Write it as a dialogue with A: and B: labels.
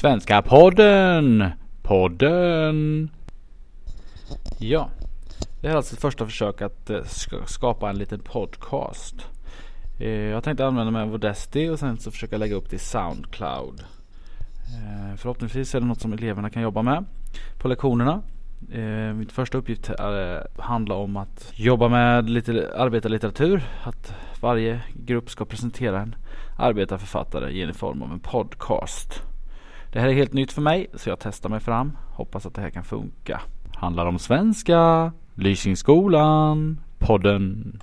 A: Svenska podden! Podden! Ja, det här är alltså ett första försök att eh, skapa en liten podcast. Eh, jag tänkte använda mig av Audacity och sen så försöka lägga upp det i Soundcloud. Eh, förhoppningsvis är det något som eleverna kan jobba med på lektionerna. Min mitt första uppgift handlar om att jobba med lite arbetarlitteratur. Att varje grupp ska presentera en arbetarförfattare i form av en podcast. Det här är helt nytt för mig så jag testar mig fram. Hoppas att det här kan funka. Handlar om svenska, Lysingsskolan, podden.